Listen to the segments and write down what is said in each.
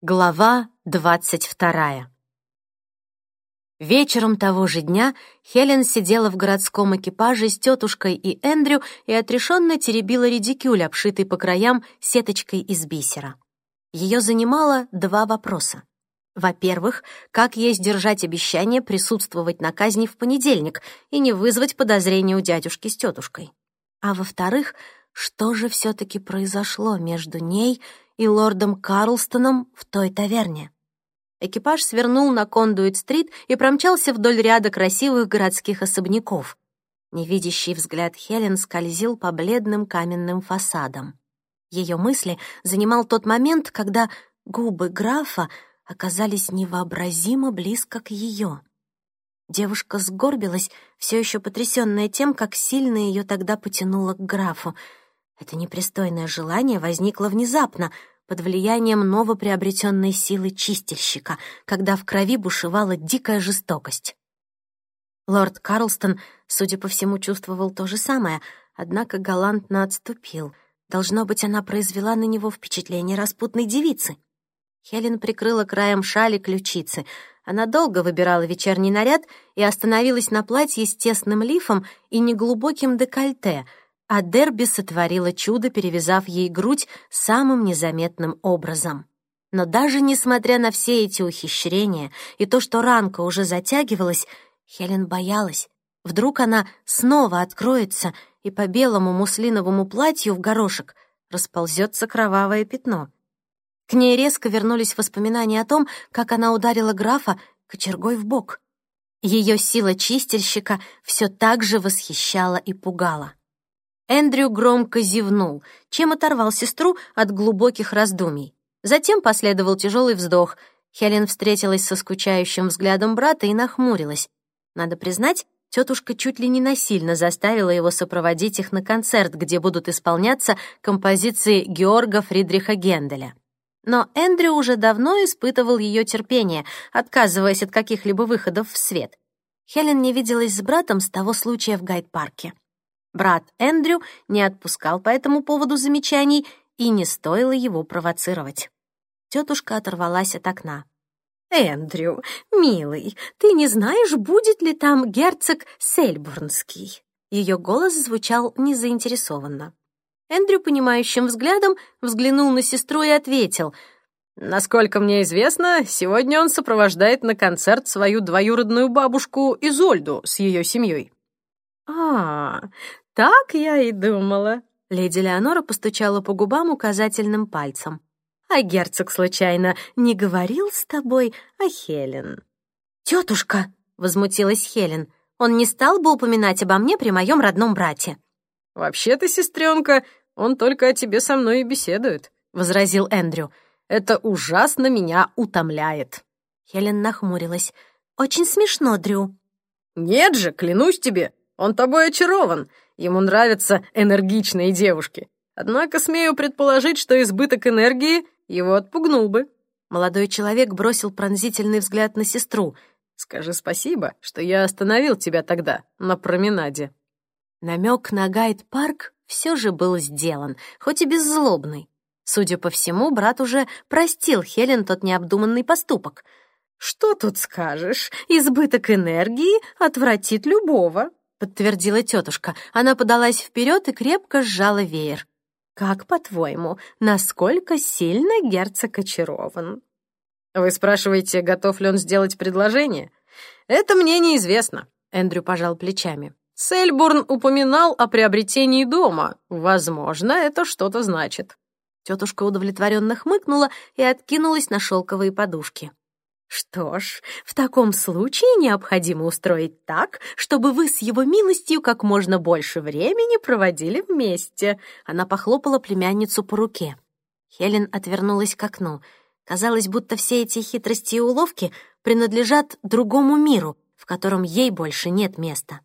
Глава двадцать вторая. Вечером того же дня Хелен сидела в городском экипаже с тетушкой и Эндрю и отрешенно теребила редикюль, обшитый по краям сеточкой из бисера. Ее занимало два вопроса. Во-первых, как ей сдержать обещание присутствовать на казни в понедельник и не вызвать подозрения у дядюшки с тетушкой? А во-вторых, что же все-таки произошло между ней и лордом Карлстоном в той таверне. Экипаж свернул на Кондуит-стрит и промчался вдоль ряда красивых городских особняков. Невидящий взгляд Хелен скользил по бледным каменным фасадам. Ее мысли занимал тот момент, когда губы графа оказались невообразимо близко к ее. Девушка сгорбилась, все еще потрясенная тем, как сильно ее тогда потянуло к графу — это непристойное желание возникло внезапно, под влиянием новоприобретенной силы чистильщика, когда в крови бушевала дикая жестокость. Лорд Карлстон, судя по всему, чувствовал то же самое, однако галантно отступил. Должно быть, она произвела на него впечатление распутной девицы. Хелен прикрыла краем шали ключицы. Она долго выбирала вечерний наряд и остановилась на платье с тесным лифом и неглубоким декольте — а Дерби сотворила чудо, перевязав ей грудь самым незаметным образом. Но даже несмотря на все эти ухищрения и то, что ранка уже затягивалась, Хелен боялась. Вдруг она снова откроется, и по белому муслиновому платью в горошек расползется кровавое пятно. К ней резко вернулись воспоминания о том, как она ударила графа кочергой в бок. Ее сила чистильщика все так же восхищала и пугала. Эндрю громко зевнул, чем оторвал сестру от глубоких раздумий. Затем последовал тяжелый вздох. Хелен встретилась со скучающим взглядом брата и нахмурилась. Надо признать, тетушка чуть ли не насильно заставила его сопроводить их на концерт, где будут исполняться композиции Георга Фридриха Генделя. Но Эндрю уже давно испытывал ее терпение, отказываясь от каких-либо выходов в свет. Хелен не виделась с братом с того случая в гайд-парке. Брат Эндрю не отпускал по этому поводу замечаний, и не стоило его провоцировать. Тетушка оторвалась от окна. «Эндрю, милый, ты не знаешь, будет ли там герцог Сельбурнский?» Ее голос звучал незаинтересованно. Эндрю, понимающим взглядом, взглянул на сестру и ответил. «Насколько мне известно, сегодня он сопровождает на концерт свою двоюродную бабушку Изольду с ее семьей». «А, так я и думала». Леди Леонора постучала по губам указательным пальцем. «А герцог, случайно, не говорил с тобой о Хелен?» «Тетушка!» — возмутилась Хелен. «Он не стал бы упоминать обо мне при моем родном брате». «Вообще-то, сестренка, он только о тебе со мной и беседует», — возразил Эндрю. «Это ужасно меня утомляет». Хелен нахмурилась. «Очень смешно, Дрю». «Нет же, клянусь тебе, он тобой очарован. Ему нравятся энергичные девушки. Однако смею предположить, что избыток энергии его отпугнул бы». Молодой человек бросил пронзительный взгляд на сестру. «Скажи спасибо, что я остановил тебя тогда, на променаде». Намек на гайд-парк все же был сделан, хоть и беззлобный. Судя по всему, брат уже простил Хелен тот необдуманный поступок. «Что тут скажешь? Избыток энергии отвратит любого», — подтвердила тетушка. Она подалась вперед и крепко сжала веер. «Как, по-твоему, насколько сильно герцог очарован?» «Вы спрашиваете, готов ли он сделать предложение?» «Это мне неизвестно», — Эндрю пожал плечами. «Сельбурн упоминал о приобретении дома. Возможно, это что-то значит». Тетушка удовлетворенно хмыкнула и откинулась на шелковые подушки. Что ж, в таком случае необходимо устроить так, чтобы вы с его милостью как можно больше времени проводили вместе. Она похлопала племянницу по руке. Хелен отвернулась к окну. Казалось, будто все эти хитрости и уловки принадлежат другому миру, в котором ей больше нет места.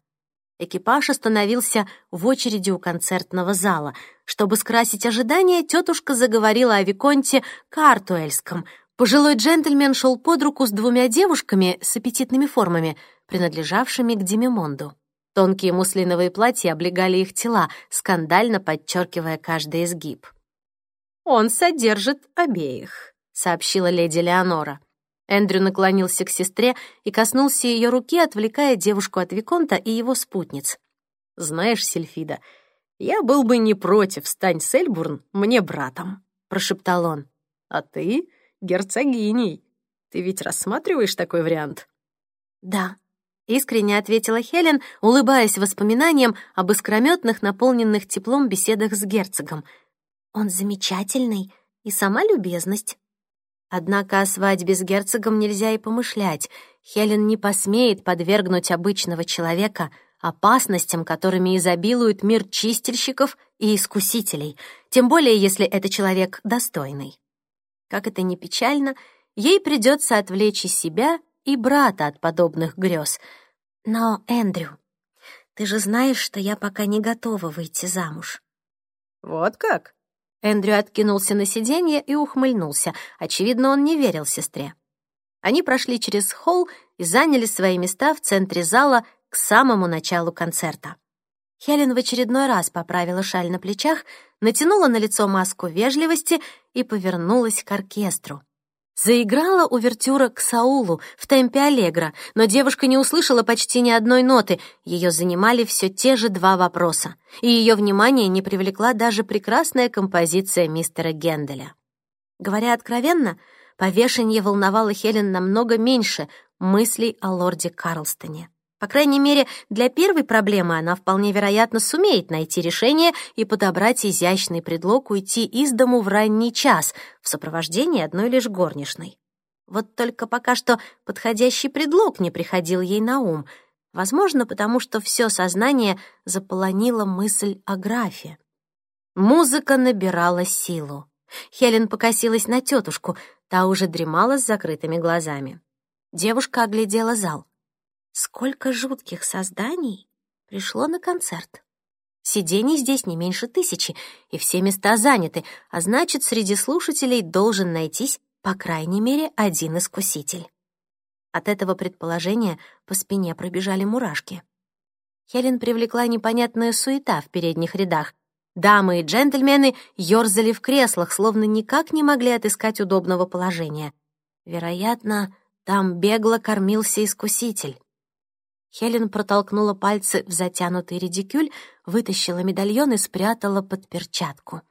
Экипаж остановился в очереди у концертного зала. Чтобы скрасить ожидания, тетушка заговорила о Виконте Картуэльском — Пожилой джентльмен шел под руку с двумя девушками с аппетитными формами, принадлежавшими к Демимонду. Тонкие муслиновые платья облегали их тела, скандально подчеркивая каждый изгиб. «Он содержит обеих», сообщила леди Леонора. Эндрю наклонился к сестре и коснулся ее руки, отвлекая девушку от Виконта и его спутниц. «Знаешь, Сельфида, я был бы не против, стань Сельбурн мне братом», — прошептал он. «А ты — герцогиней. Ты ведь рассматриваешь такой вариант?» «Да», — искренне ответила Хелен, улыбаясь воспоминаниям об искрометных, наполненных теплом беседах с герцогом. «Он замечательный и сама любезность». Однако о свадьбе с герцогом нельзя и помышлять. Хелен не посмеет подвергнуть обычного человека опасностям, которыми изобилует мир чистильщиков и искусителей, тем более если это человек достойный. Как это ни печально, ей придется отвлечь и себя, и брата от подобных грез. Но, Эндрю, ты же знаешь, что я пока не готова выйти замуж. Вот как? Эндрю откинулся на сиденье и ухмыльнулся. Очевидно, он не верил сестре. Они прошли через холл и заняли свои места в центре зала к самому началу концерта. Хелен в очередной раз поправила шаль на плечах, натянула на лицо маску вежливости и повернулась к оркестру. Заиграла увертюра к Саулу в темпе аллегро, но девушка не услышала почти ни одной ноты. Ее занимали все те же два вопроса, и ее внимание не привлекла даже прекрасная композиция мистера Генделя. Говоря откровенно, повешение волновало Хелен намного меньше мыслей о лорде Карлстоне. По крайней мере, для первой проблемы она вполне вероятно сумеет найти решение и подобрать изящный предлог уйти из дому в ранний час в сопровождении одной лишь горничной. Вот только пока что подходящий предлог не приходил ей на ум, возможно, потому что все сознание заполонила мысль о графе. Музыка набирала силу. Хелен покосилась на тетушку, та уже дремала с закрытыми глазами. Девушка оглядела зал. Сколько жутких созданий пришло на концерт. Сидений здесь не меньше тысячи, и все места заняты, а значит, среди слушателей должен найтись, по крайней мере, один искуситель. От этого предположения по спине пробежали мурашки. Хелен привлекла непонятная суета в передних рядах. Дамы и джентльмены ёрзали в креслах, словно никак не могли отыскать удобного положения. Вероятно, там бегло кормился искуситель. Хелен протолкнула пальцы в затянутый редикюль, вытащила медальон и спрятала под перчатку.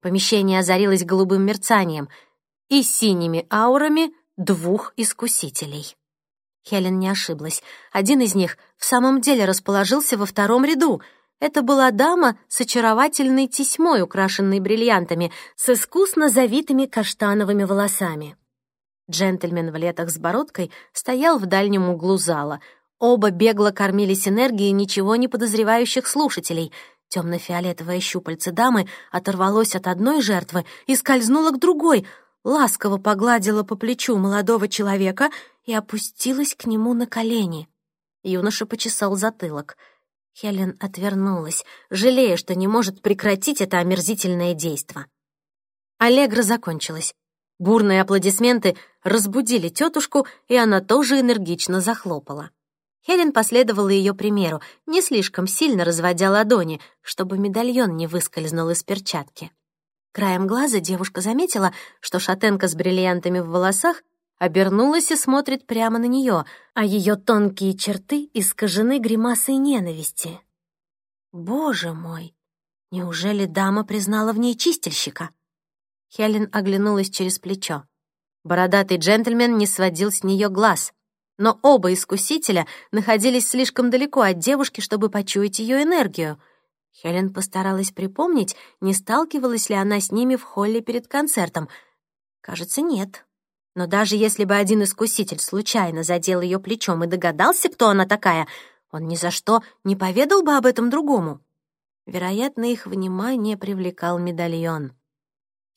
Помещение озарилось голубым мерцанием и синими аурами двух искусителей. Хелен не ошиблась. Один из них в самом деле расположился во втором ряду. Это была дама с очаровательной тесьмой, украшенной бриллиантами, с искусно завитыми каштановыми волосами. Джентльмен в летах с бородкой стоял в дальнем углу зала — Оба бегло кормились энергией ничего не подозревающих слушателей. Темно-фиолетовое щупальце дамы оторвалось от одной жертвы и скользнуло к другой, ласково погладило по плечу молодого человека и опустилась к нему на колени. Юноша почесал затылок. Хелен отвернулась, жалея, что не может прекратить это омерзительное действо. Аллегра закончилась. Бурные аплодисменты разбудили тетушку, и она тоже энергично захлопала. Хелен последовала ее примеру, не слишком сильно разводя ладони, чтобы медальон не выскользнул из перчатки. Краем глаза девушка заметила, что шатенка с бриллиантами в волосах обернулась и смотрит прямо на нее, а ее тонкие черты искажены гримасой ненависти. «Боже мой! Неужели дама признала в ней чистильщика?» Хелен оглянулась через плечо. Бородатый джентльмен не сводил с нее глаз но оба искусителя находились слишком далеко от девушки, чтобы почуять ее энергию. Хелен постаралась припомнить, не сталкивалась ли она с ними в холле перед концертом. Кажется, нет. Но даже если бы один искуситель случайно задел ее плечом и догадался, кто она такая, он ни за что не поведал бы об этом другому. Вероятно, их внимание привлекал медальон.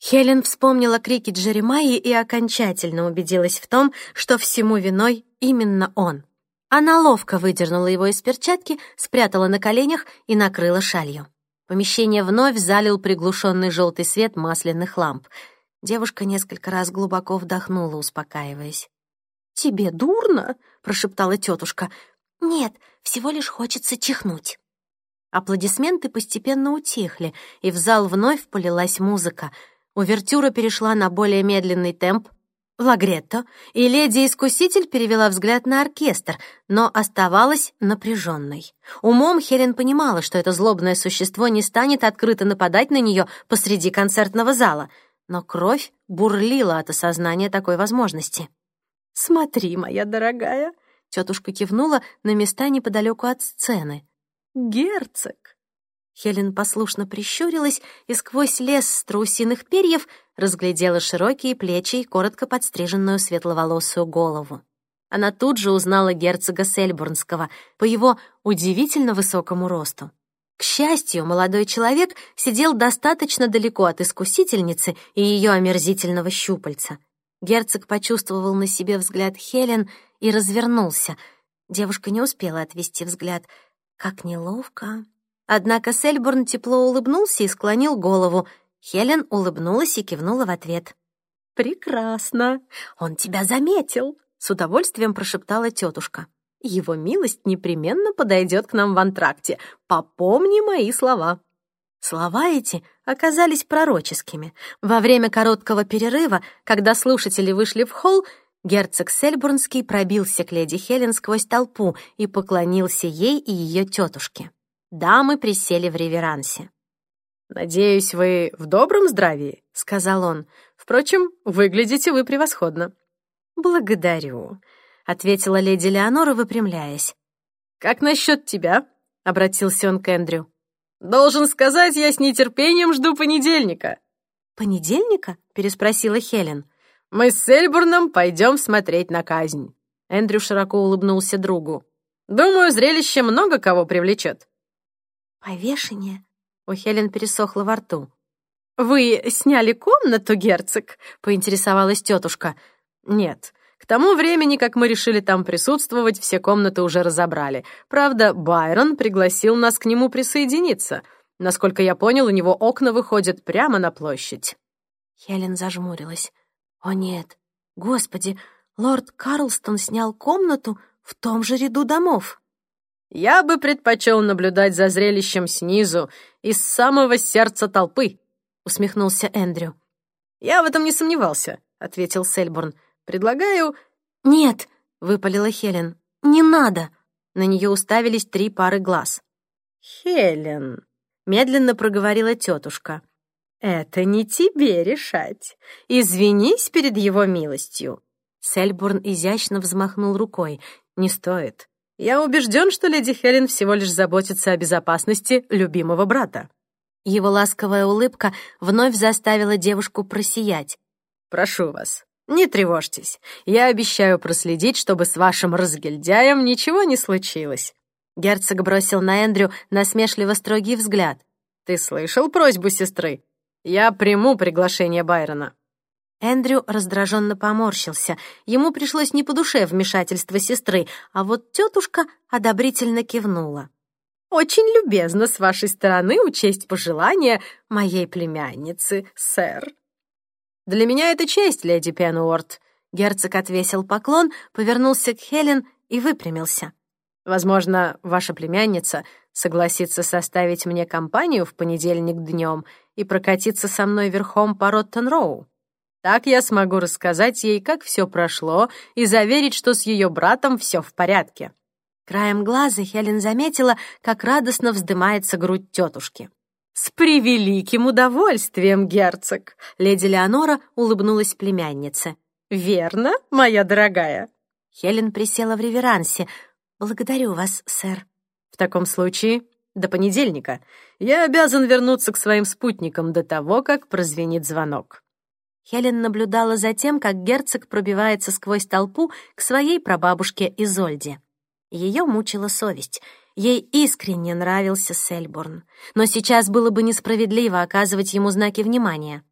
Хелен вспомнила крики Джеремайи и окончательно убедилась в том, что всему виной именно он. Она ловко выдернула его из перчатки, спрятала на коленях и накрыла шалью. Помещение вновь залил приглушенный желтый свет масляных ламп. Девушка несколько раз глубоко вдохнула, успокаиваясь. «Тебе дурно?» — прошептала тетушка. «Нет, всего лишь хочется чихнуть». Аплодисменты постепенно утихли, и в зал вновь полилась музыка — Увертюра перешла на более медленный темп, лагретто, и леди-искуситель перевела взгляд на оркестр, но оставалась напряженной. Умом Хелен понимала, что это злобное существо не станет открыто нападать на нее посреди концертного зала, но кровь бурлила от осознания такой возможности. «Смотри, моя дорогая!» — тетушка кивнула на места неподалеку от сцены. «Герцог!» Хелен послушно прищурилась и сквозь лес страусиных перьев разглядела широкие плечи и коротко подстриженную светловолосую голову. Она тут же узнала герцога Сельбурнского по его удивительно высокому росту. К счастью, молодой человек сидел достаточно далеко от искусительницы и ее омерзительного щупальца. Герцог почувствовал на себе взгляд Хелен и развернулся. Девушка не успела отвести взгляд. Как неловко. Однако Сельбурн тепло улыбнулся и склонил голову. Хелен улыбнулась и кивнула в ответ. «Прекрасно! Он тебя заметил!» — с удовольствием прошептала тетушка. «Его милость непременно подойдет к нам в антракте. Попомни мои слова!» Слова эти оказались пророческими. Во время короткого перерыва, когда слушатели вышли в холл, герцог Сельбурнский пробился к леди Хелен сквозь толпу и поклонился ей и ее тетушке. Дамы присели в реверансе. «Надеюсь, вы в добром здравии», — сказал он. «Впрочем, выглядите вы превосходно». «Благодарю», — ответила леди Леонора, выпрямляясь. «Как насчет тебя?» — обратился он к Эндрю. «Должен сказать, я с нетерпением жду понедельника». «Понедельника?» — переспросила Хелен. «Мы с Эльбурном пойдем смотреть на казнь». Эндрю широко улыбнулся другу. «Думаю, зрелище много кого привлечет». «Повешение?» У Хелен пересохло во рту. «Вы сняли комнату, герцог?» — поинтересовалась тетушка. «Нет. К тому времени, как мы решили там присутствовать, все комнаты уже разобрали. Правда, Байрон пригласил нас к нему присоединиться. Насколько я понял, у него окна выходят прямо на площадь». Хелен зажмурилась. «О нет! Господи, лорд Карлстон снял комнату в том же ряду домов!» Я бы предпочел наблюдать за зрелищем снизу, из самого сердца толпы», — усмехнулся Эндрю. «Я в этом не сомневался», — ответил Сельборн. «Предлагаю...» «Нет», — выпалила Хелен. «Не надо». На нее уставились три пары глаз. «Хелен», — медленно проговорила тетушка, — «это не тебе решать. Извинись перед его милостью». Сельбурн изящно взмахнул рукой. «Не стоит. Я убежден, что леди Хелен всего лишь заботится о безопасности любимого брата». Его ласковая улыбка вновь заставила девушку просиять. «Прошу вас, не тревожьтесь. Я обещаю проследить, чтобы с вашим разгильдяем ничего не случилось». Герцог бросил на Эндрю насмешливо строгий взгляд. «Ты слышал просьбу сестры? Я приму приглашение Байрона». Эндрю раздраженно поморщился. Ему пришлось не по душе вмешательство сестры, а вот тетушка одобрительно кивнула. «Очень любезно с вашей стороны учесть пожелания моей племянницы, сэр». «Для меня это честь, леди Пенуорт». Герцог отвесил поклон, повернулся к Хелен и выпрямился. «Возможно, ваша племянница согласится составить мне компанию в понедельник днем и прокатиться со мной верхом по Роттон-Роу». Так я смогу рассказать ей, как все прошло, и заверить, что с ее братом все в порядке». Краем глаза Хелен заметила, как радостно вздымается грудь тетушки. «С превеликим удовольствием, герцог!» Леди Леонора улыбнулась племяннице. «Верно, моя дорогая?» Хелен присела в реверансе. «Благодарю вас, сэр». «В таком случае, до понедельника. Я обязан вернуться к своим спутникам до того, как прозвенит звонок». Хелен наблюдала за тем, как герцог пробивается сквозь толпу к своей прабабушке Изольде. Ее мучила совесть. Ей искренне нравился Сельборн, но сейчас было бы несправедливо оказывать ему знаки внимания.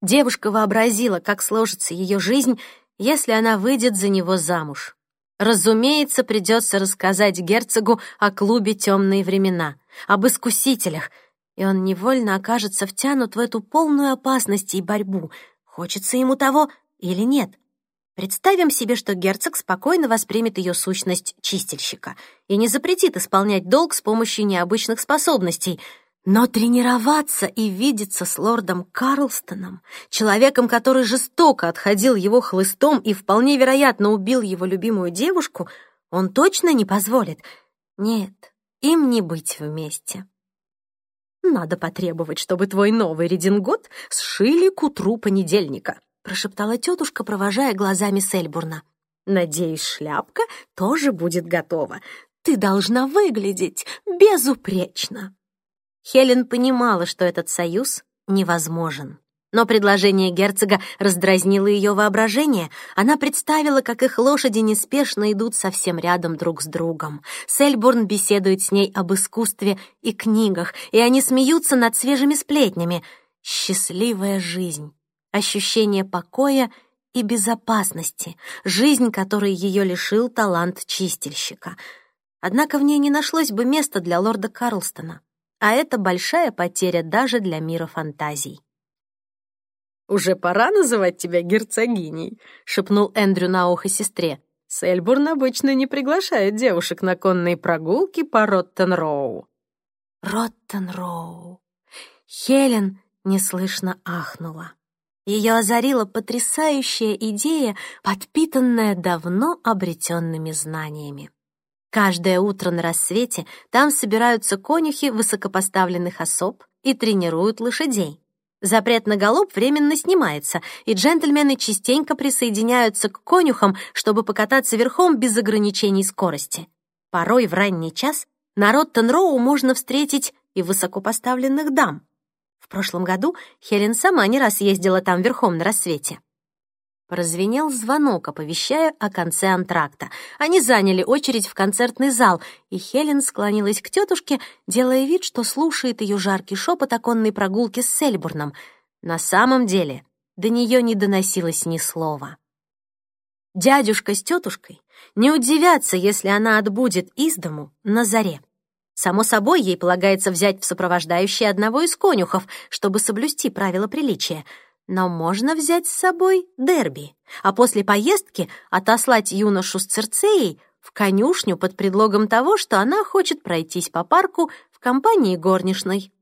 Девушка вообразила, как сложится ее жизнь, если она выйдет за него замуж. Разумеется, придется рассказать герцогу о клубе «Темные времена», об искусителях — и он невольно окажется втянут в эту полную опасности и борьбу. Хочется ему того или нет? Представим себе, что герцог спокойно воспримет ее сущность чистильщика и не запретит исполнять долг с помощью необычных способностей. Но тренироваться и видеться с лордом Карлстоном, человеком, который жестоко отходил его хлыстом и вполне вероятно убил его любимую девушку, он точно не позволит. Нет, им не быть вместе. «Надо потребовать, чтобы твой новый редингот сшили к утру понедельника», прошептала тетушка, провожая глазами Сельбурна. «Надеюсь, шляпка тоже будет готова. Ты должна выглядеть безупречно». Хелен понимала, что этот союз невозможен. Но предложение герцога раздразнило ее воображение. Она представила, как их лошади неспешно идут совсем рядом друг с другом. Сельбурн беседует с ней об искусстве и книгах, и они смеются над свежими сплетнями. Счастливая жизнь, ощущение покоя и безопасности, жизнь, которой ее лишил талант чистильщика. Однако в ней не нашлось бы места для лорда Карлстона а это большая потеря даже для мира фантазий. «Уже пора называть тебя герцогиней», — шепнул Эндрю на ухо сестре. «Сельбурн обычно не приглашает девушек на конные прогулки по Роттенроу». «Роттенроу». Хелен неслышно ахнула. Ее озарила потрясающая идея, подпитанная давно обретенными знаниями. Каждое утро на рассвете там собираются конюхи высокопоставленных особ и тренируют лошадей. Запрет на галоп временно снимается, и джентльмены частенько присоединяются к конюхам, чтобы покататься верхом без ограничений скорости. Порой в ранний час на Роттенроу можно встретить и высокопоставленных дам. В прошлом году Хелен сама не раз ездила там верхом на рассвете. Прозвенел звонок, оповещая о конце антракта. Они заняли очередь в концертный зал, и Хелен склонилась к тетушке, делая вид, что слушает ее жаркий шепот о конной прогулке с Сельбурном. На самом деле до нее не доносилось ни слова. Дядюшка с тетушкой не удивятся, если она отбудет из дому на заре. Само собой, ей полагается взять в сопровождающие одного из конюхов, чтобы соблюсти правила приличия — но можно взять с собой Дерби, а после поездки отослать юношу с Церцеей в конюшню под предлогом того, что она хочет пройтись по парку в компании горничной.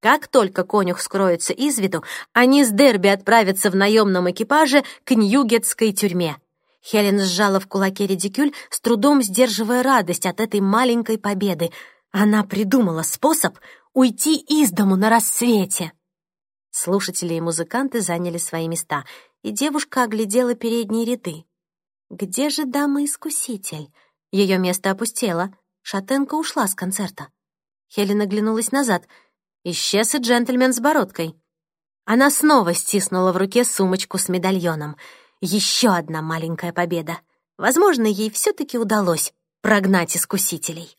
Как только конюх скроется из виду, они с Дерби отправятся в наемном экипаже к Ньюгетской тюрьме. Хелен сжала в кулаке редикюль, с трудом сдерживая радость от этой маленькой победы. Она придумала способ уйти из дому на рассвете. Слушатели и музыканты заняли свои места, и девушка оглядела передние ряды. Где же дама-искуситель? Ее место опустело. Шатенка ушла с концерта. Хелен оглянулась назад. Исчез и джентльмен с бородкой. Она снова стиснула в руке сумочку с медальоном. Еще одна маленькая победа. Возможно, ей все-таки удалось прогнать искусителей.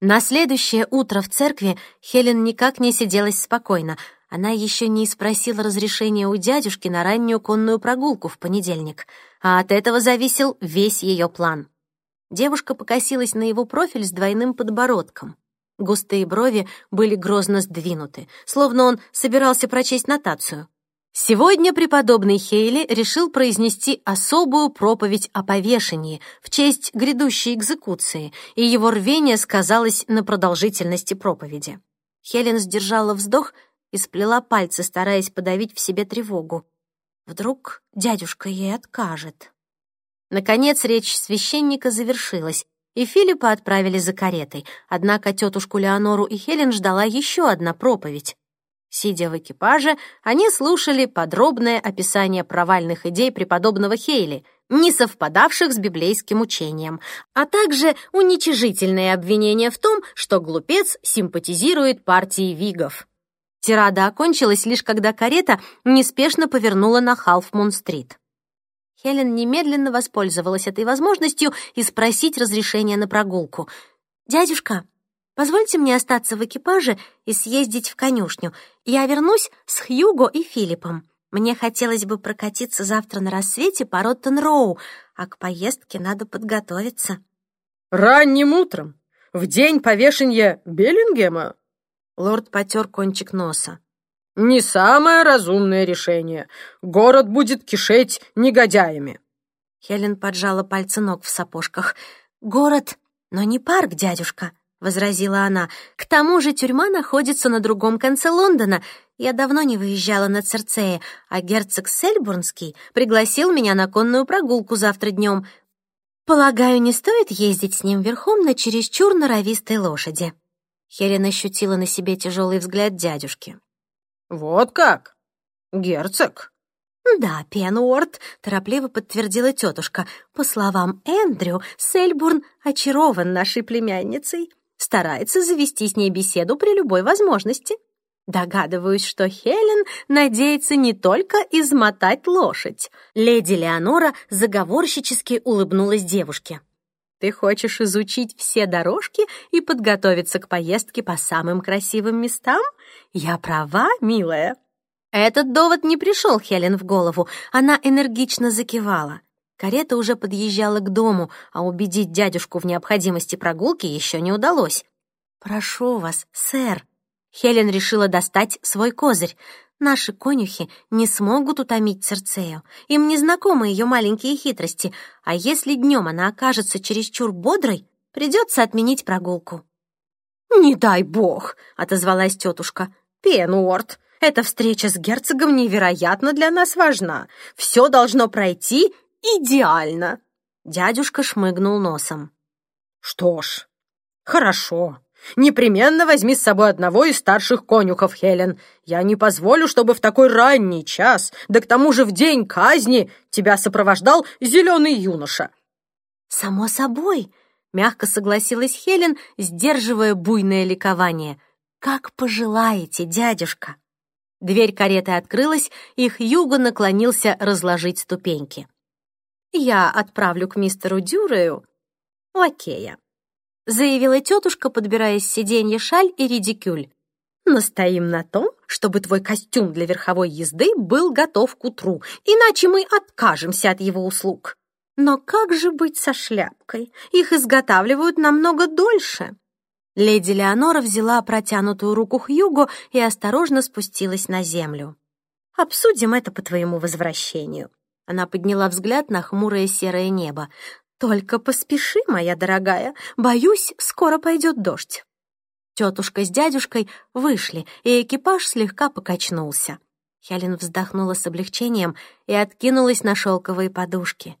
На следующее утро в церкви Хелен никак не сиделась спокойно. Она еще не спросила разрешения у дядюшки на раннюю конную прогулку в понедельник, а от этого зависел весь ее план. Девушка покосилась на его профиль с двойным подбородком. Густые брови были грозно сдвинуты, словно он собирался прочесть нотацию. Сегодня преподобный Хейли решил произнести особую проповедь о повешении в честь грядущей экзекуции, и его рвение сказалось на продолжительности проповеди. Хелен сдержала вздох и сплела пальцы, стараясь подавить в себе тревогу. Вдруг дядюшка ей откажет. Наконец речь священника завершилась, и Филиппа отправили за каретой, однако тетушку Леонору и Хелен ждала еще одна проповедь. Сидя в экипаже, они слушали подробное описание провальных идей преподобного Хейли, не совпадавших с библейским учением, а также уничижительные обвинения в том, что глупец симпатизирует партии вигов. Тирада окончилась лишь когда карета неспешно повернула на Халфмун-стрит. Хелен немедленно воспользовалась этой возможностью и спросить разрешения на прогулку. «Дядюшка, позвольте мне остаться в экипаже и съездить в конюшню. Я вернусь с Хьюго и Филиппом. Мне хотелось бы прокатиться завтра на рассвете по Роттен-Роу, а к поездке надо подготовиться». «Ранним утром, в день повешения Беллингема?» Лорд потер кончик носа. «Не самое разумное решение. Город будет кишеть негодяями». Хелен поджала пальцы ног в сапожках. «Город, но не парк, дядюшка. возразила она. «К тому же тюрьма находится на другом конце Лондона. Я давно не выезжала на Церцея, а герцог Сельбурнский пригласил меня на конную прогулку завтра днем. Полагаю, не стоит ездить с ним верхом на чересчур норовистой лошади». Хелен ощутила на себе тяжелый взгляд дядюшки. «Вот как? Герцог?» «Да, Пенуорт», — торопливо подтвердила тетушка. «По словам Эндрю, Сельбурн очарован нашей племянницей, старается завести с ней беседу при любой возможности. Догадываюсь, что Хелен надеется не только измотать лошадь». Леди Леонора заговорщически улыбнулась девушке. «Ты хочешь изучить все дорожки и подготовиться к поездке по самым красивым местам? Я права, милая?» Этот довод не пришел Хелен в голову. Она энергично закивала. Карета уже подъезжала к дому, а убедить дядюшку в необходимости прогулки еще не удалось. «Прошу вас, сэр». Хелен решила достать свой козырь. Наши конюхи не смогут утомить Церцею. Им не знакомы ее маленькие хитрости, а если днем она окажется чересчур бодрой, придется отменить прогулку. «Не дай бог!» — отозвалась тетушка. «Пенуорт, эта встреча с герцогом невероятно для нас важна. Все должно пройти идеально. Дядюшка шмыгнул носом. Что ж, хорошо. Непременно возьми с собой одного из старших конюхов, Хелен. Я не позволю, чтобы в такой ранний час, да к тому же в день казни, тебя сопровождал зеленый юноша. Само собой, мягко согласилась Хелен, сдерживая буйное ликование. Как пожелаете, дядюшка. Дверь кареты открылась, и Хьюго наклонился разложить ступеньки. «Я отправлю к мистеру Дюрею лакея», — заявила тетушка, подбирая с сиденья шаль и редикюль. «Настоим на том, чтобы твой костюм для верховой езды был готов к утру, иначе мы откажемся от его услуг. Но как же быть со шляпкой? Их изготавливают намного дольше». Леди Леонора взяла протянутую руку Хьюго и осторожно спустилась на землю. «Обсудим это по твоему возвращению». Она подняла взгляд на хмурое серое небо. «Только поспеши, моя дорогая, боюсь, скоро пойдет дождь». Тетушка с дядюшкой вышли, и экипаж слегка покачнулся. Хелен вздохнула с облегчением и откинулась на шелковые подушки.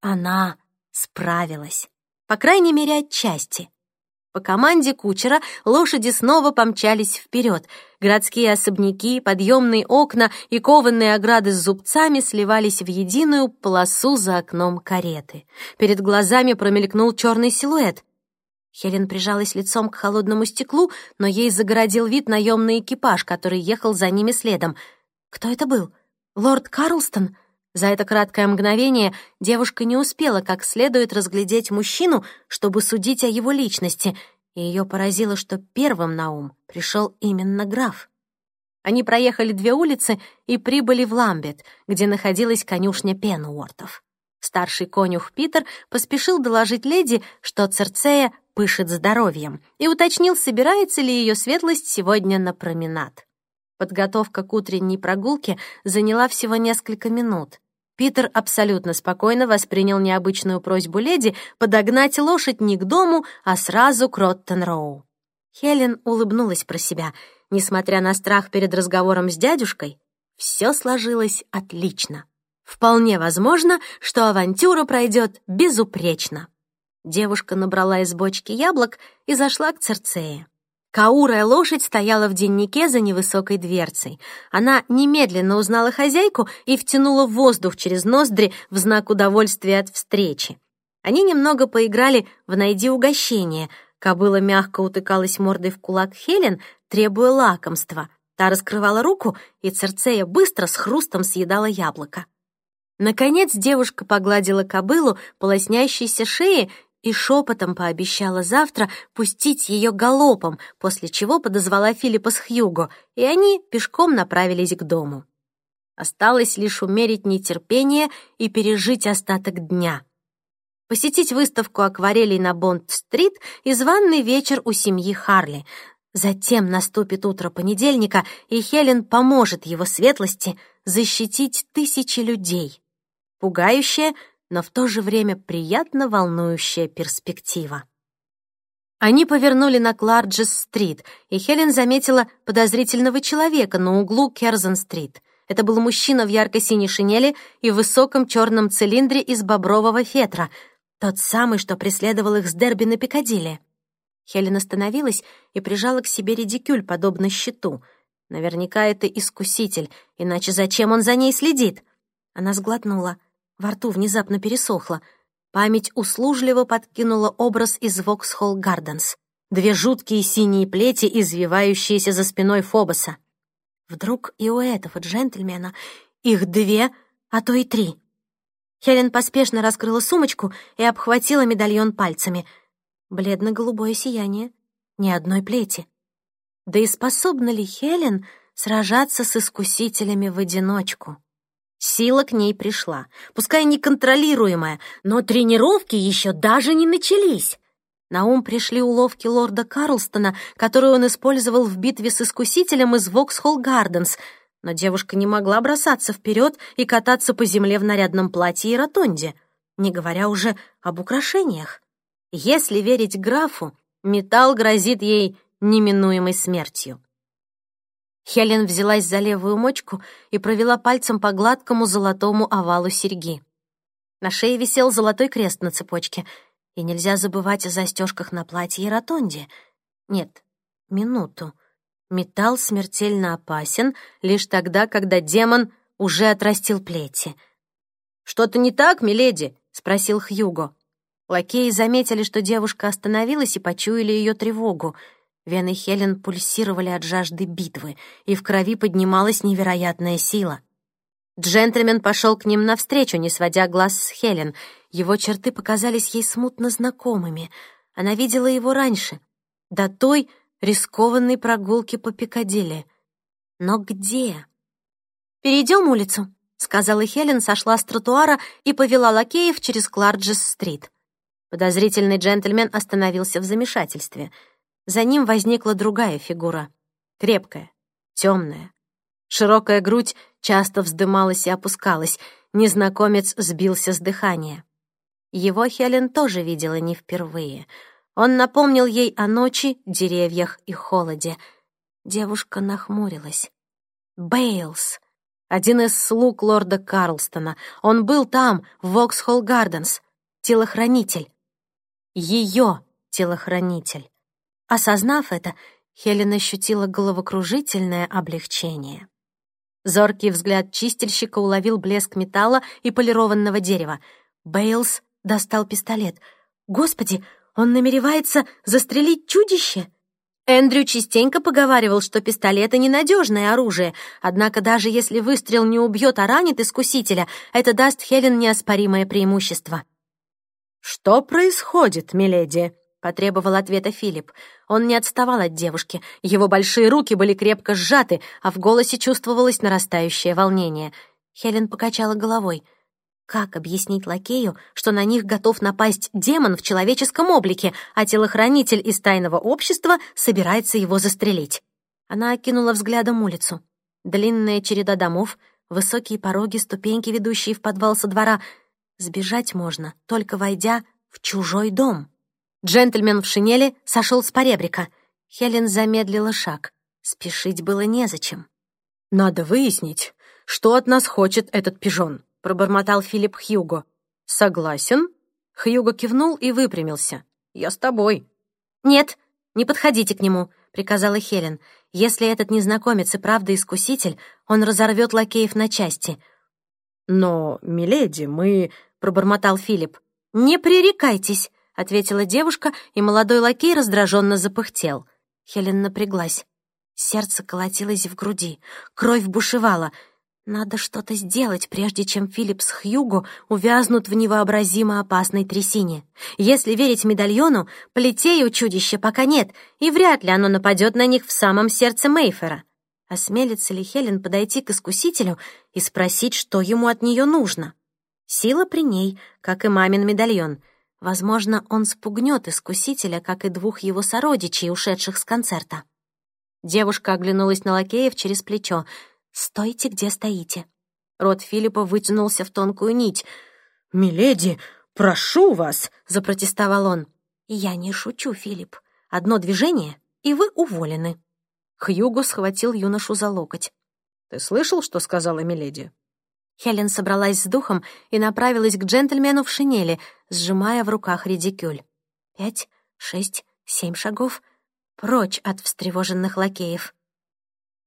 Она справилась. По крайней мере, отчасти. По команде кучера лошади снова помчались вперед. Городские особняки, подъемные окна и кованые ограды с зубцами сливались в единую полосу за окном кареты. Перед глазами промелькнул черный силуэт. Хелен прижалась лицом к холодному стеклу, но ей загородил вид наемный экипаж, который ехал за ними следом. Кто это был? Лорд Карлстон? За это краткое мгновение девушка не успела как следует разглядеть мужчину, чтобы судить о его личности, и ее поразило, что первым на ум пришел именно граф. Они проехали две улицы и прибыли в Ламбет, где находилась конюшня Пенуортов. Старший конюх Питер поспешил доложить леди, что Церцея пышет здоровьем, и уточнил, собирается ли ее светлость сегодня на променад. Подготовка к утренней прогулке заняла всего несколько минут. Питер абсолютно спокойно воспринял необычную просьбу леди подогнать лошадь не к дому, а сразу к Роттенроу. Хелен улыбнулась про себя. Несмотря на страх перед разговором с дядюшкой, все сложилось отлично. Вполне возможно, что авантюра пройдет безупречно. Девушка набрала из бочки яблок и зашла к Церцее. Каурая лошадь стояла в деннике за невысокой дверцей. Она немедленно узнала хозяйку и втянула воздух через ноздри в знак удовольствия от встречи. Они немного поиграли в «Найди угощение». Кобыла мягко утыкалась мордой в кулак Хелен, требуя лакомства. Та раскрывала руку, и Церцея быстро с хрустом съедала яблоко. Наконец девушка погладила кобылу по лоснящейся шее и шепотом пообещала завтра пустить ее галопом, после чего подозвала Филиппа с Хьюго, и они пешком направились к дому. Осталось лишь умерить нетерпение и пережить остаток дня. Посетить выставку акварелей на Бонд-стрит и званный вечер у семьи Харли. Затем наступит утро понедельника, и Хелен поможет его светлости защитить тысячи людей. Пугающее — но в то же время приятно волнующая перспектива. Они повернули на Кларджес-стрит, и Хелен заметила подозрительного человека на углу Керзен-стрит. Это был мужчина в ярко-синей шинели и в высоком черном цилиндре из бобрового фетра, тот самый, что преследовал их с дерби на Пикадилли. Хелен остановилась и прижала к себе редикюль, подобно щиту. Наверняка это искуситель, иначе зачем он за ней следит? Она сглотнула. Во рту внезапно пересохло — Память услужливо подкинула образ из Воксхолл Гарденс. Две жуткие синие плети, извивающиеся за спиной Фобоса. Вдруг и у этого джентльмена их две, а то и три. Хелен поспешно раскрыла сумочку и обхватила медальон пальцами. Бледно-голубое сияние. Ни одной плети. Да и способна ли Хелен сражаться с искусителями в одиночку? Сила к ней пришла, пускай неконтролируемая, но тренировки еще даже не начались. На ум пришли уловки лорда Карлстона, которые он использовал в битве с искусителем из Воксхолл Гарденс, но девушка не могла бросаться вперед и кататься по земле в нарядном платье и ротонде, не говоря уже об украшениях. Если верить графу, металл грозит ей неминуемой смертью. Хелен взялась за левую мочку и провела пальцем по гладкому золотому овалу серьги. На шее висел золотой крест на цепочке, и нельзя забывать о застежках на платье и ротонде. Нет, минуту. Металл смертельно опасен лишь тогда, когда демон уже отрастил плети. «Что-то не так, миледи?» — спросил Хьюго. Лакеи заметили, что девушка остановилась и почуяли ее тревогу — Вены Хелен пульсировали от жажды битвы, и в крови поднималась невероятная сила. Джентльмен пошел к ним навстречу, не сводя глаз с Хелен. Его черты показались ей смутно знакомыми. Она видела его раньше, до той рискованной прогулки по Пикадилли. Но где? «Перейдем улицу», — сказала Хелен, сошла с тротуара и повела лакеев через Кларджес-стрит. Подозрительный джентльмен остановился в замешательстве — за ним возникла другая фигура. Крепкая, темная. Широкая грудь часто вздымалась и опускалась. Незнакомец сбился с дыхания. Его Хелен тоже видела не впервые. Он напомнил ей о ночи, деревьях и холоде. Девушка нахмурилась. Бейлс. Один из слуг лорда Карлстона. Он был там, в Воксхолл Гарденс. Телохранитель. Ее телохранитель. Осознав это, Хелен ощутила головокружительное облегчение. Зоркий взгляд чистильщика уловил блеск металла и полированного дерева. Бейлс достал пистолет. «Господи, он намеревается застрелить чудище?» Эндрю частенько поговаривал, что пистолеты — ненадежное оружие, однако даже если выстрел не убьет, а ранит искусителя, это даст Хелен неоспоримое преимущество. «Что происходит, миледи?» — потребовал ответа Филипп. Он не отставал от девушки. Его большие руки были крепко сжаты, а в голосе чувствовалось нарастающее волнение. Хелен покачала головой. Как объяснить лакею, что на них готов напасть демон в человеческом облике, а телохранитель из тайного общества собирается его застрелить? Она окинула взглядом улицу. Длинная череда домов, высокие пороги, ступеньки, ведущие в подвал со двора. Сбежать можно, только войдя в чужой дом. Джентльмен в шинели сошел с поребрика. Хелен замедлила шаг. Спешить было незачем. «Надо выяснить, что от нас хочет этот пижон», — пробормотал Филипп Хьюго. «Согласен?» Хьюго кивнул и выпрямился. «Я с тобой». «Нет, не подходите к нему», — приказала Хелен. «Если этот незнакомец и правда искуситель, он разорвет лакеев на части». «Но, миледи, мы...» — пробормотал Филипп. «Не пререкайтесь ответила девушка, и молодой лакей раздраженно запыхтел. Хелен напряглась. Сердце колотилось в груди, кровь бушевала. Надо что-то сделать, прежде чем Филипп с Хьюго увязнут в невообразимо опасной трясине. Если верить медальону, плетей у чудища пока нет, и вряд ли оно нападет на них в самом сердце Мейфера. Осмелится ли Хелен подойти к искусителю и спросить, что ему от нее нужно? Сила при ней, как и мамин медальон — Возможно, он спугнет искусителя, как и двух его сородичей, ушедших с концерта. Девушка оглянулась на лакеев через плечо. «Стойте, где стоите». Рот Филиппа вытянулся в тонкую нить. «Миледи, прошу вас!» — запротестовал он. «Я не шучу, Филипп. Одно движение, и вы уволены». Хьюго схватил юношу за локоть. «Ты слышал, что сказала Миледи?» Хелен собралась с духом и направилась к джентльмену в шинели, сжимая в руках редикюль. Пять, шесть, семь шагов. Прочь от встревоженных лакеев.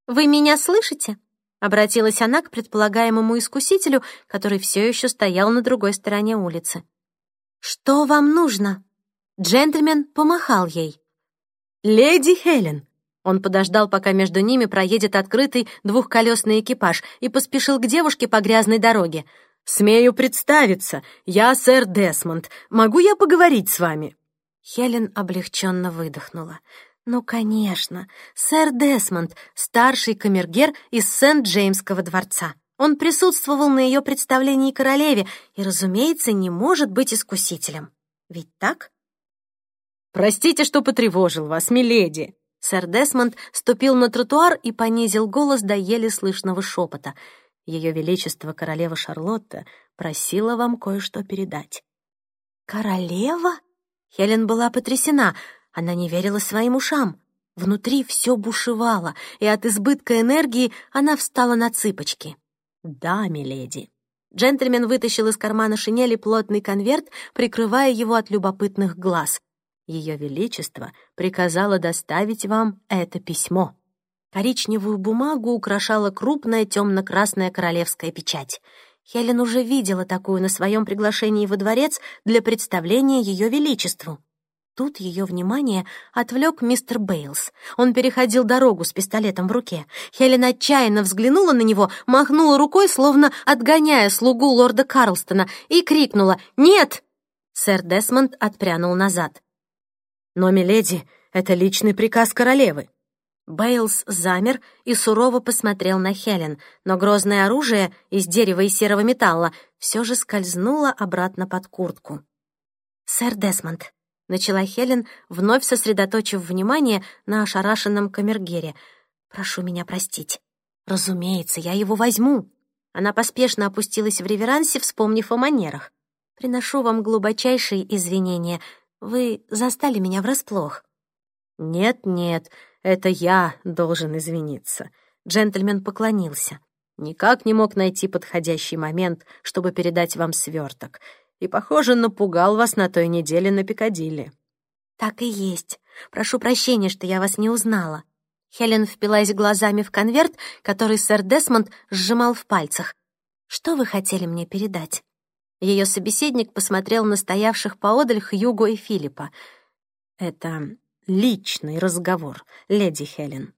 «Вы меня слышите?» — обратилась она к предполагаемому искусителю, который все еще стоял на другой стороне улицы. «Что вам нужно?» Джентльмен помахал ей. «Леди Хелен!» Он подождал, пока между ними проедет открытый двухколесный экипаж, и поспешил к девушке по грязной дороге. «Смею представиться, я сэр Десмонд. Могу я поговорить с вами?» Хелен облегченно выдохнула. «Ну, конечно, сэр Десмонд, старший камергер из Сент-Джеймского дворца. Он присутствовал на ее представлении королеве и, разумеется, не может быть искусителем. Ведь так?» «Простите, что потревожил вас, миледи!» Сэр Десмонд ступил на тротуар и понизил голос до еле слышного шепота. Ее Величество королева Шарлотта просила вам кое-что передать. «Королева?» Хелен была потрясена. Она не верила своим ушам. Внутри все бушевало, и от избытка энергии она встала на цыпочки. «Да, миледи». Джентльмен вытащил из кармана шинели плотный конверт, прикрывая его от любопытных глаз. Ее Величество приказало доставить вам это письмо. Коричневую бумагу украшала крупная темно-красная королевская печать. Хелен уже видела такую на своем приглашении во дворец для представления Ее Величеству. Тут ее внимание отвлек мистер Бейлс. Он переходил дорогу с пистолетом в руке. Хелен отчаянно взглянула на него, махнула рукой, словно отгоняя слугу лорда Карлстона, и крикнула «Нет!». Сэр Десмонд отпрянул назад. «Но, миледи, это личный приказ королевы». Бейлс замер и сурово посмотрел на Хелен, но грозное оружие из дерева и серого металла все же скользнуло обратно под куртку. «Сэр Десмонд», — начала Хелен, вновь сосредоточив внимание на ошарашенном камергере, «прошу меня простить. Разумеется, я его возьму». Она поспешно опустилась в реверансе, вспомнив о манерах. «Приношу вам глубочайшие извинения. Вы застали меня врасплох». «Нет-нет, это я должен извиниться». Джентльмен поклонился. Никак не мог найти подходящий момент, чтобы передать вам сверток. И, похоже, напугал вас на той неделе на Пикадилли. «Так и есть. Прошу прощения, что я вас не узнала». Хелен впилась глазами в конверт, который сэр Десмонд сжимал в пальцах. «Что вы хотели мне передать?» Ее собеседник посмотрел на стоявших поодаль Хьюго и Филиппа. «Это личный разговор, леди Хелен».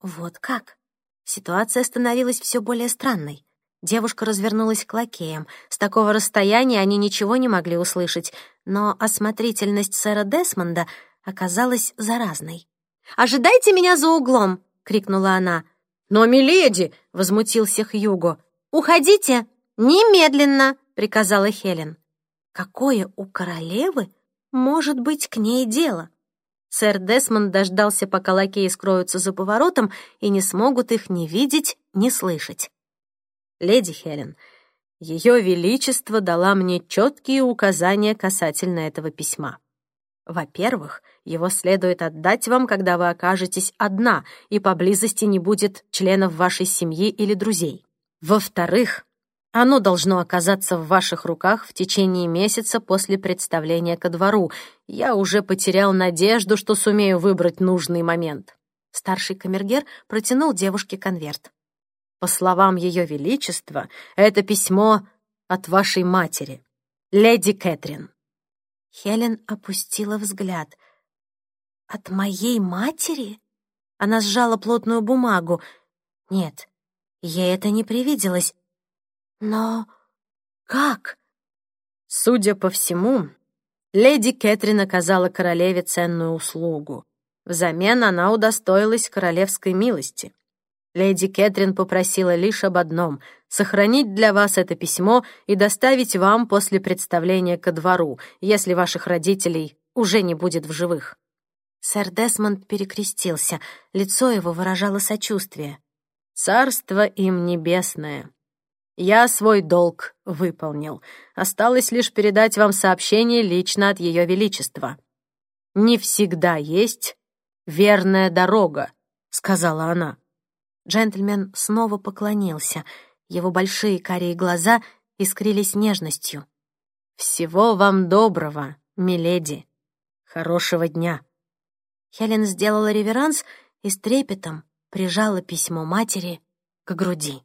«Вот как?» Ситуация становилась все более странной. Девушка развернулась к лакеям. С такого расстояния они ничего не могли услышать, но осмотрительность сэра Десмонда оказалась заразной. «Ожидайте меня за углом!» — крикнула она. «Но, миледи!» — возмутился Хьюго. «Уходите! Немедленно!» — приказала Хелен. «Какое у королевы может быть к ней дело?» Сэр Десмонд дождался, пока лакеи скроются за поворотом и не смогут их ни видеть, ни слышать. «Леди Хелен, Ее Величество дала мне четкие указания касательно этого письма. Во-первых, его следует отдать вам, когда вы окажетесь одна, и поблизости не будет членов вашей семьи или друзей. Во-вторых, оно должно оказаться в ваших руках в течение месяца после представления ко двору. Я уже потерял надежду, что сумею выбрать нужный момент». Старший камергер протянул девушке конверт. «По словам Ее Величества, это письмо от вашей матери, леди Кэтрин». Хелен опустила взгляд. «От моей матери?» Она сжала плотную бумагу. «Нет, ей это не привиделось. Но как? Судя по всему, леди Кэтрин оказала королеве ценную услугу. Взамен она удостоилась королевской милости. Леди Кэтрин попросила лишь об одном — сохранить для вас это письмо и доставить вам после представления ко двору, если ваших родителей уже не будет в живых. Сэр Десмонд перекрестился, лицо его выражало сочувствие. «Царство им небесное», я свой долг выполнил. Осталось лишь передать вам сообщение лично от Ее Величества». не всегда есть верная дорога», — сказала она. Джентльмен снова поклонился. Его большие карие глаза искрились нежностью. «Всего вам доброго, миледи. Хорошего дня». Хелен сделала реверанс и с трепетом прижала письмо матери к груди.